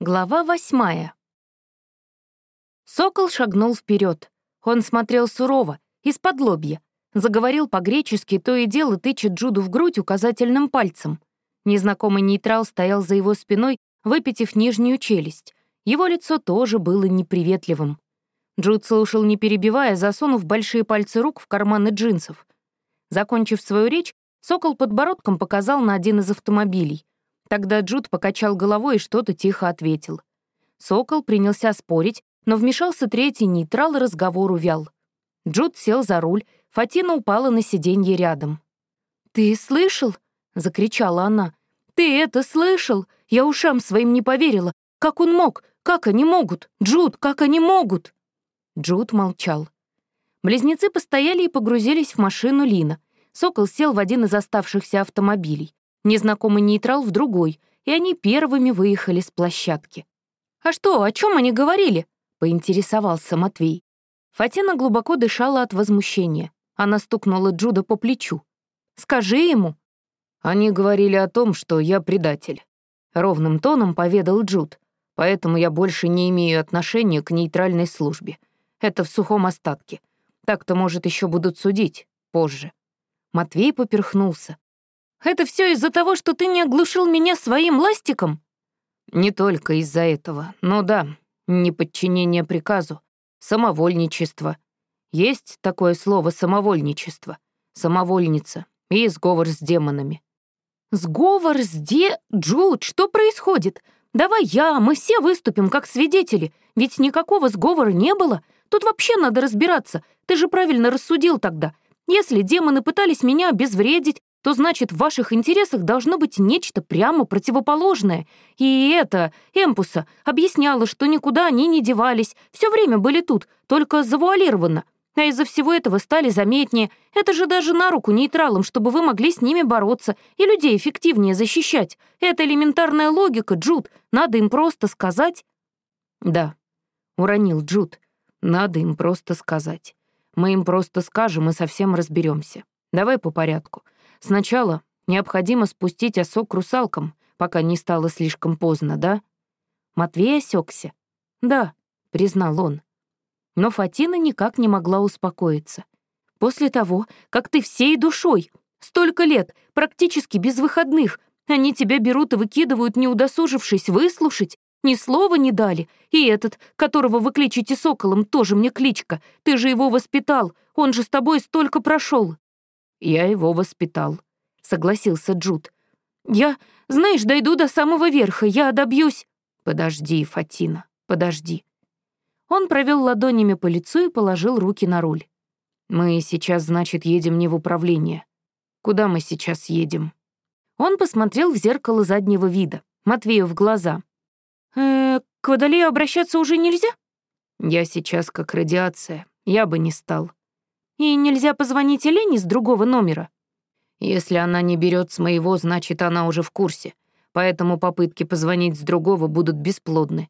Глава восьмая. Сокол шагнул вперед. Он смотрел сурово, из-под лобья. Заговорил по-гречески, то и дело тыча Джуду в грудь указательным пальцем. Незнакомый нейтрал стоял за его спиной, выпитив нижнюю челюсть. Его лицо тоже было неприветливым. Джуд слушал, не перебивая, засунув большие пальцы рук в карманы джинсов. Закончив свою речь, Сокол подбородком показал на один из автомобилей. Тогда Джуд покачал головой и что-то тихо ответил. Сокол принялся спорить, но вмешался третий нейтрал, и разговор увял. Джуд сел за руль, Фатина упала на сиденье рядом. «Ты слышал?» — закричала она. «Ты это слышал? Я ушам своим не поверила. Как он мог? Как они могут? Джуд, как они могут?» Джуд молчал. Близнецы постояли и погрузились в машину Лина. Сокол сел в один из оставшихся автомобилей незнакомый нейтрал в другой, и они первыми выехали с площадки. «А что, о чем они говорили?» — поинтересовался Матвей. Фатина глубоко дышала от возмущения. Она стукнула Джуда по плечу. «Скажи ему». «Они говорили о том, что я предатель», — ровным тоном поведал Джуд. «Поэтому я больше не имею отношения к нейтральной службе. Это в сухом остатке. Так-то, может, еще будут судить позже». Матвей поперхнулся. Это все из-за того, что ты не оглушил меня своим ластиком?» «Не только из-за этого, но да, неподчинение приказу, самовольничество. Есть такое слово «самовольничество», самовольница и сговор с демонами». «Сговор с де... Джуд, что происходит? Давай я, мы все выступим как свидетели, ведь никакого сговора не было. Тут вообще надо разбираться, ты же правильно рассудил тогда. Если демоны пытались меня обезвредить, то значит, в ваших интересах должно быть нечто прямо противоположное. И это, Эмпуса, объясняла, что никуда они не девались, все время были тут, только завуалированно. А из-за всего этого стали заметнее. Это же даже на руку нейтралам, чтобы вы могли с ними бороться и людей эффективнее защищать. Это элементарная логика, Джуд. Надо им просто сказать. Да, уронил Джуд. Надо им просто сказать. Мы им просто скажем и совсем разберемся. Давай по порядку. Сначала необходимо спустить осок русалкам, пока не стало слишком поздно, да? Матвей осекся. Да, признал он. Но Фатина никак не могла успокоиться. После того, как ты всей душой, столько лет, практически без выходных, они тебя берут и выкидывают, не удосужившись выслушать, ни слова не дали. И этот, которого вы кличете соколом, тоже мне кличка. Ты же его воспитал, он же с тобой столько прошел. «Я его воспитал», — согласился Джуд. «Я, знаешь, дойду до самого верха, я добьюсь...» «Подожди, Фатина, подожди». Он провел ладонями по лицу и положил руки на руль. «Мы сейчас, значит, едем не в управление. Куда мы сейчас едем?» Он посмотрел в зеркало заднего вида, Матвею в глаза. «Э, к Водолею обращаться уже нельзя?» «Я сейчас как радиация, я бы не стал. И нельзя позвонить Елене с другого номера? Если она не берет с моего, значит, она уже в курсе. Поэтому попытки позвонить с другого будут бесплодны.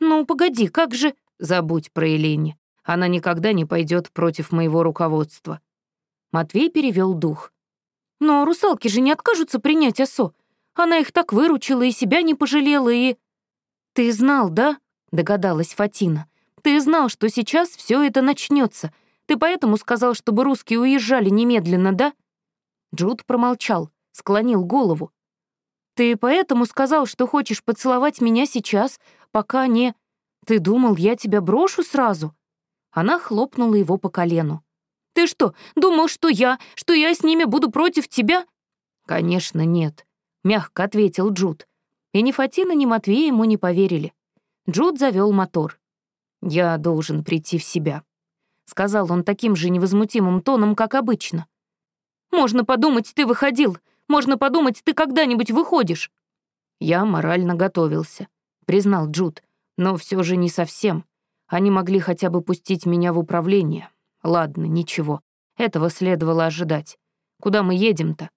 Ну, погоди, как же... Забудь про Елене. Она никогда не пойдет против моего руководства. Матвей перевел дух. Но русалки же не откажутся принять осо. Она их так выручила и себя не пожалела, и... Ты знал, да? Догадалась Фатина. Ты знал, что сейчас все это начнется, ты поэтому сказал, чтобы русские уезжали немедленно, да?» Джуд промолчал, склонил голову. «Ты поэтому сказал, что хочешь поцеловать меня сейчас, пока не... Ты думал, я тебя брошу сразу?» Она хлопнула его по колену. «Ты что, думал, что я, что я с ними буду против тебя?» «Конечно, нет», — мягко ответил Джуд. И ни Фатина, ни Матвей ему не поверили. Джуд завел мотор. «Я должен прийти в себя», — сказал он таким же невозмутимым тоном, как обычно. «Можно подумать, ты выходил. Можно подумать, ты когда-нибудь выходишь». «Я морально готовился», — признал Джуд. «Но все же не совсем. Они могли хотя бы пустить меня в управление. Ладно, ничего. Этого следовало ожидать. Куда мы едем-то?»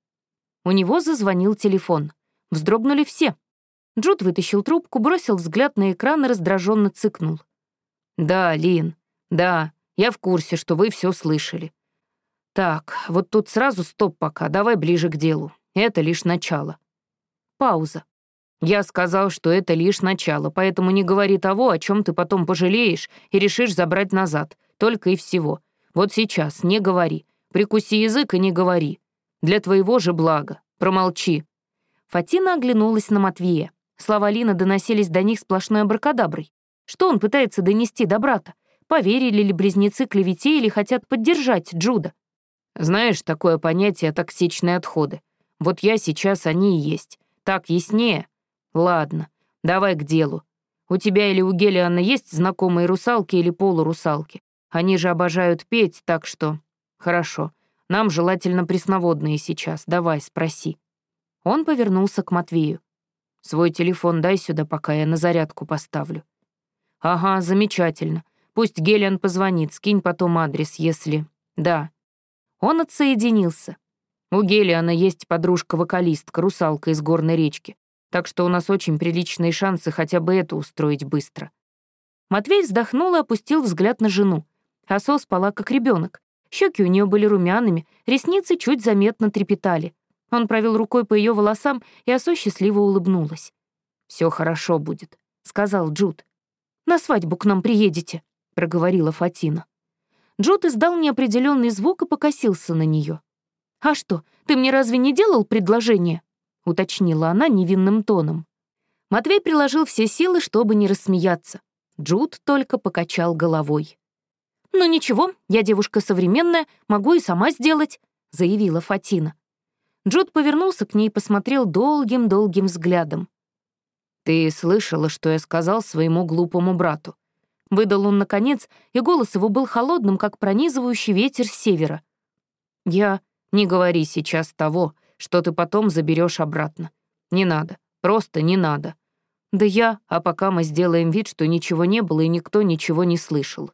У него зазвонил телефон. Вздрогнули все. Джуд вытащил трубку, бросил взгляд на экран и раздраженно цыкнул. «Да, Лин, да, я в курсе, что вы все слышали. Так, вот тут сразу стоп пока, давай ближе к делу. Это лишь начало. Пауза. Я сказал, что это лишь начало, поэтому не говори того, о чем ты потом пожалеешь и решишь забрать назад. Только и всего. Вот сейчас не говори. Прикуси язык и не говори. Для твоего же блага. Промолчи». Фатина оглянулась на Матвея. Слова Лина доносились до них сплошной абракадаброй. Что он пытается донести до брата? Поверили ли близнецы клевете или хотят поддержать Джуда? Знаешь, такое понятие токсичные отходы. Вот я сейчас они и есть. Так яснее? Ладно, давай к делу. У тебя или у Гелиана есть знакомые русалки или полурусалки? Они же обожают петь, так что... Хорошо. Нам желательно пресноводные сейчас. Давай, спроси. Он повернулся к Матвею. Свой телефон дай сюда, пока я на зарядку поставлю. Ага, замечательно. Пусть Гелиан позвонит, скинь потом адрес, если... Да. Он отсоединился. У Гелиана есть подружка-вокалистка, русалка из горной речки так что у нас очень приличные шансы хотя бы это устроить быстро». Матвей вздохнул и опустил взгляд на жену. Асо спала как ребенок. Щеки у нее были румяными, ресницы чуть заметно трепетали. Он провел рукой по ее волосам, и Асо счастливо улыбнулась. Все хорошо будет», — сказал Джуд. «На свадьбу к нам приедете», — проговорила Фатина. Джуд издал неопределенный звук и покосился на нее. «А что, ты мне разве не делал предложение?» — уточнила она невинным тоном. Матвей приложил все силы, чтобы не рассмеяться. Джуд только покачал головой. «Ну ничего, я девушка современная, могу и сама сделать», — заявила Фатина. Джуд повернулся к ней и посмотрел долгим-долгим взглядом. «Ты слышала, что я сказал своему глупому брату?» Выдал он наконец, и голос его был холодным, как пронизывающий ветер с севера. «Я... Не говори сейчас того, что ты потом заберешь обратно. Не надо, просто не надо. Да я, а пока мы сделаем вид, что ничего не было и никто ничего не слышал».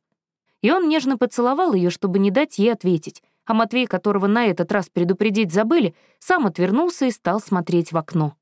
И он нежно поцеловал ее, чтобы не дать ей ответить, а Матвей, которого на этот раз предупредить забыли, сам отвернулся и стал смотреть в окно.